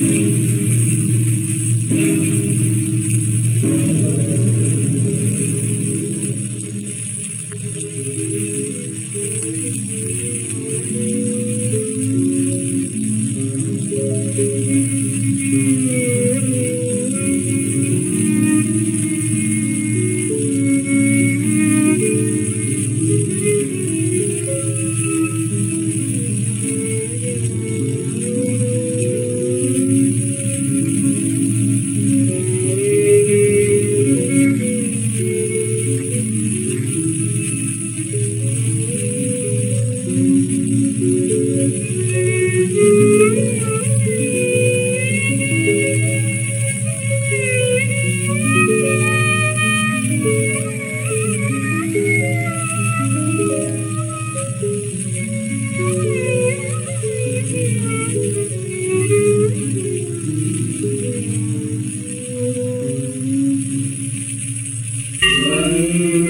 Mm-hmm. Amen.